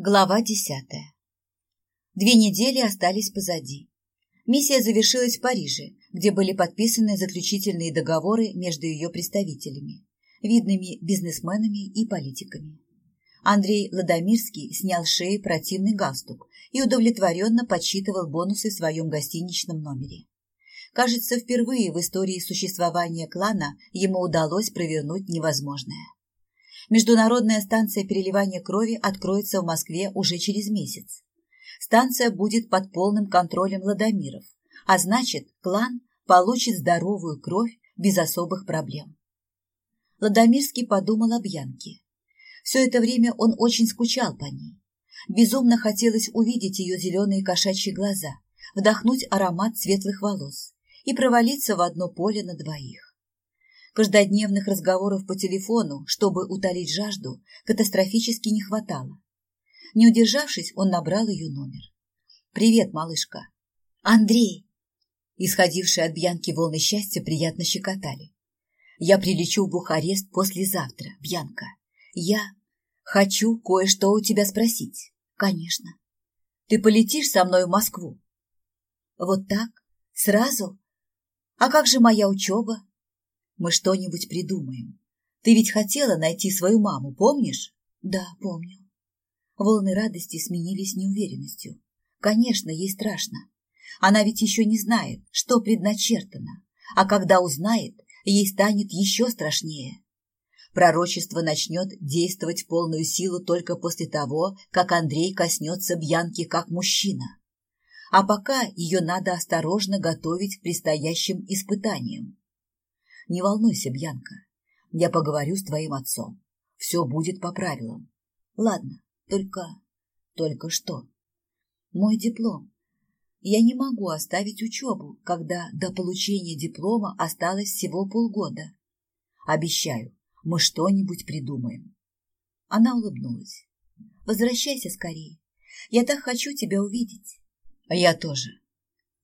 Глава десятая. Две недели остались позади. Миссия завершилась в Париже, где были подписаны заключительные договоры между ее представителями, видными бизнесменами и политиками. Андрей Ладомирский снял с шеи противный галстук и удовлетворенно подсчитывал бонусы в своем гостиничном номере. Кажется, впервые в истории существования клана ему удалось провернуть невозможное. Международная станция переливания крови откроется в Москве уже через месяц. Станция будет под полным контролем ладомиров, а значит, клан получит здоровую кровь без особых проблем. Ладомирский подумал о Бьянке. Все это время он очень скучал по ней. Безумно хотелось увидеть ее зеленые кошачьи глаза, вдохнуть аромат светлых волос и провалиться в одно поле на двоих. Каждодневных разговоров по телефону, чтобы утолить жажду, катастрофически не хватало. Не удержавшись, он набрал ее номер. «Привет, малышка». «Андрей!» Исходившие от Бьянки волны счастья приятно щекотали. «Я прилечу в Бухарест послезавтра, Бьянка. Я хочу кое-что у тебя спросить». «Конечно». «Ты полетишь со мной в Москву?» «Вот так? Сразу? А как же моя учеба?» Мы что-нибудь придумаем. Ты ведь хотела найти свою маму, помнишь? Да, помню. Волны радости сменились неуверенностью. Конечно, ей страшно. Она ведь еще не знает, что предначертано. А когда узнает, ей станет еще страшнее. Пророчество начнет действовать в полную силу только после того, как Андрей коснется Бьянки как мужчина. А пока ее надо осторожно готовить к предстоящим испытаниям. Не волнуйся, Бьянка. Я поговорю с твоим отцом. Все будет по правилам. Ладно, только... Только что? Мой диплом. Я не могу оставить учебу, когда до получения диплома осталось всего полгода. Обещаю, мы что-нибудь придумаем. Она улыбнулась. Возвращайся скорее. Я так хочу тебя увидеть. Я тоже.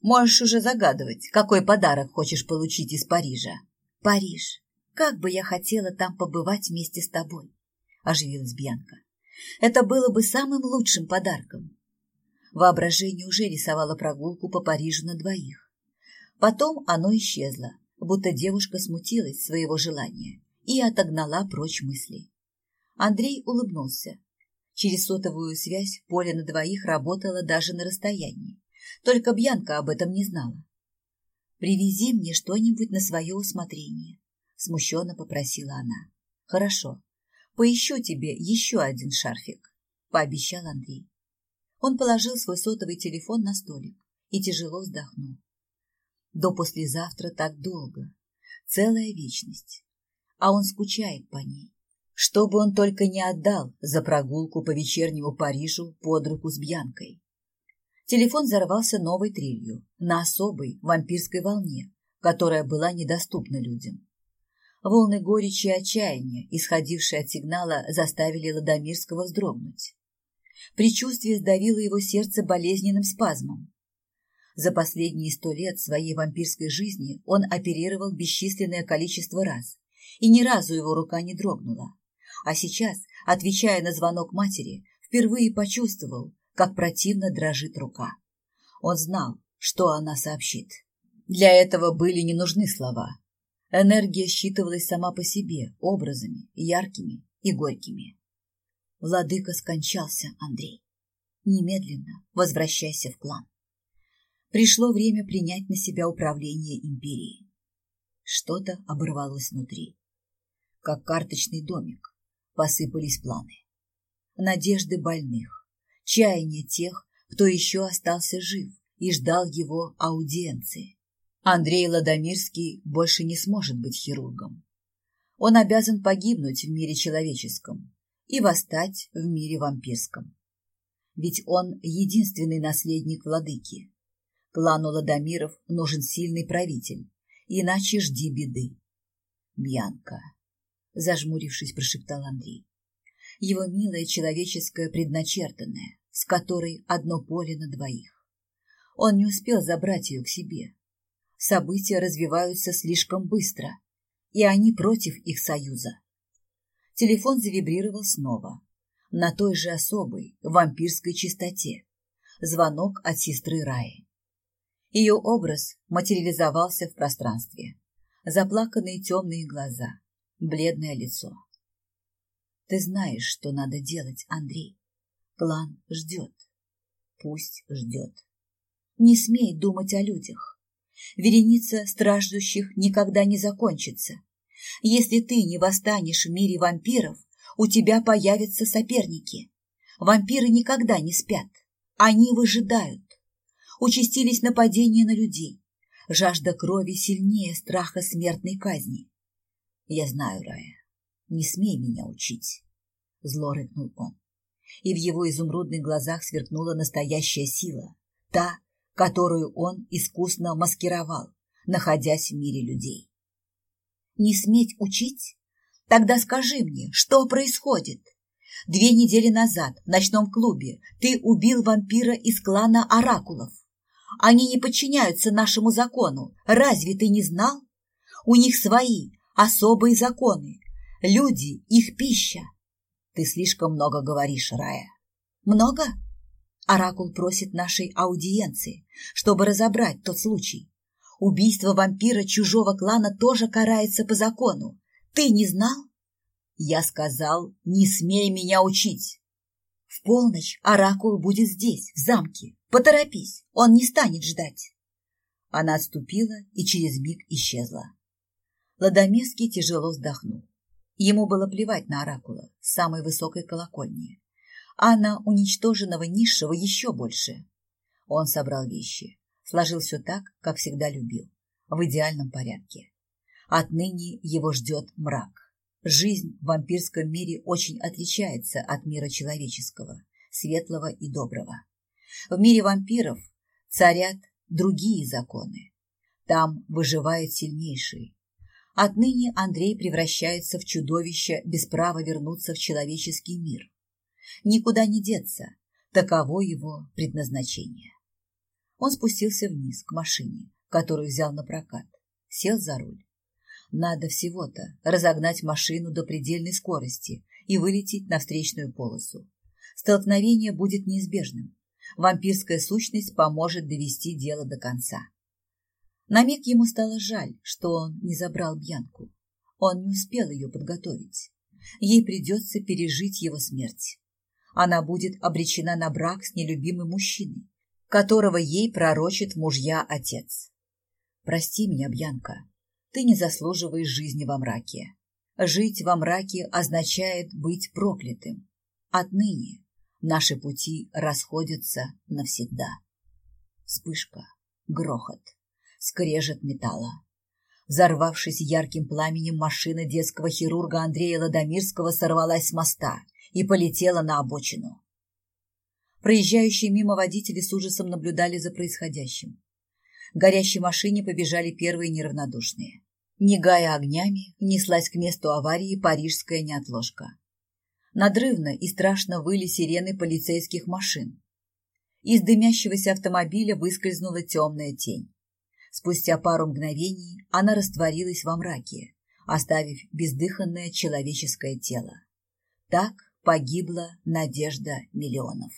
Можешь уже загадывать, какой подарок хочешь получить из Парижа. Париж. Как бы я хотела там побывать вместе с тобой, оживилась Бьянка. Это было бы самым лучшим подарком. Воображение уже рисовало прогулку по Парижу на двоих. Потом оно исчезло, будто девушка смутилась своего желания и отогнала прочь мысли. Андрей улыбнулся. Через сотовую связь поле на двоих работало даже на расстоянии. Только Бьянка об этом не знала. Привези мне что-нибудь на свое усмотрение, смущенно попросила она. Хорошо, поищу тебе еще один шарфик, пообещал Андрей. Он положил свой сотовый телефон на столик и тяжело вздохнул. До послезавтра так долго, целая вечность, а он скучает по ней. Что бы он только не отдал за прогулку по вечернему Парижу под руку с Бьянкой. Телефон взорвался новой трелью, на особой вампирской волне, которая была недоступна людям. Волны горечи и отчаяния, исходившие от сигнала, заставили Ладомирского вздрогнуть. Причувствие сдавило его сердце болезненным спазмом. За последние сто лет своей вампирской жизни он оперировал бесчисленное количество раз, и ни разу его рука не дрогнула. А сейчас, отвечая на звонок матери, впервые почувствовал, как противно дрожит рука. Он знал, что она сообщит. Для этого были не нужны слова. Энергия считывалась сама по себе, образами, яркими и горькими. Владыка скончался, Андрей. Немедленно возвращайся в клан. Пришло время принять на себя управление империей. Что-то оборвалось внутри. Как карточный домик посыпались планы. Надежды больных, чаяния тех, кто еще остался жив и ждал его аудиенции. Андрей Ладомирский больше не сможет быть хирургом. Он обязан погибнуть в мире человеческом и восстать в мире вампирском. Ведь он единственный наследник владыки. Клану Ладомиров нужен сильный правитель, иначе жди беды. Бьянка, зажмурившись, прошептал Андрей его милая человеческая предначертанная, с которой одно поле на двоих. Он не успел забрать ее к себе. События развиваются слишком быстро, и они против их союза. Телефон завибрировал снова. на той же особой вампирской чистоте. Звонок от сестры Раи. Ее образ материализовался в пространстве. Заплаканные темные глаза, бледное лицо. Ты знаешь, что надо делать, Андрей. План ждет. Пусть ждет. Не смей думать о людях. Вереница страждущих никогда не закончится. Если ты не восстанешь в мире вампиров, у тебя появятся соперники. Вампиры никогда не спят. Они выжидают. Участились нападения на людей. Жажда крови сильнее страха смертной казни. Я знаю, Рая, не смей меня учить. Зло рыкнул он. И в его изумрудных глазах сверкнула настоящая сила. Та, которую он искусно маскировал, находясь в мире людей. Не сметь учить? Тогда скажи мне, что происходит? Две недели назад в ночном клубе ты убил вампира из клана Оракулов. Они не подчиняются нашему закону. Разве ты не знал? У них свои особые законы. Люди – их пища. Ты слишком много говоришь, Рая. Много? Оракул просит нашей аудиенции, чтобы разобрать тот случай. Убийство вампира чужого клана тоже карается по закону. Ты не знал? Я сказал, не смей меня учить. В полночь Оракул будет здесь, в замке. Поторопись, он не станет ждать. Она отступила и через миг исчезла. Ладомирский тяжело вздохнул. Ему было плевать на Оракула с самой высокой колокольни, а на уничтоженного низшего еще больше. Он собрал вещи, сложил все так, как всегда любил, в идеальном порядке. Отныне его ждет мрак. Жизнь в вампирском мире очень отличается от мира человеческого, светлого и доброго. В мире вампиров царят другие законы. Там выживает сильнейший. Отныне Андрей превращается в чудовище без права вернуться в человеческий мир. Никуда не деться, таково его предназначение. Он спустился вниз к машине, которую взял на прокат, сел за руль. Надо всего-то разогнать машину до предельной скорости и вылететь на встречную полосу. Столкновение будет неизбежным. Вампирская сущность поможет довести дело до конца. На миг ему стало жаль, что он не забрал Бьянку. Он не успел ее подготовить. Ей придется пережить его смерть. Она будет обречена на брак с нелюбимым мужчиной, которого ей пророчит мужья отец. Прости меня, Бьянка, ты не заслуживаешь жизни во мраке. Жить во мраке означает быть проклятым. Отныне наши пути расходятся навсегда. Вспышка, грохот, скрежет металла. Взорвавшись ярким пламенем, машина детского хирурга Андрея Ладомирского сорвалась с моста и полетела на обочину. Проезжающие мимо водители с ужасом наблюдали за происходящим. К горящей машине побежали первые неравнодушные. Мигая огнями, неслась к месту аварии парижская неотложка. Надрывно и страшно выли сирены полицейских машин. Из дымящегося автомобиля выскользнула темная тень. Спустя пару мгновений она растворилась во мраке, оставив бездыханное человеческое тело. Так погибла надежда миллионов.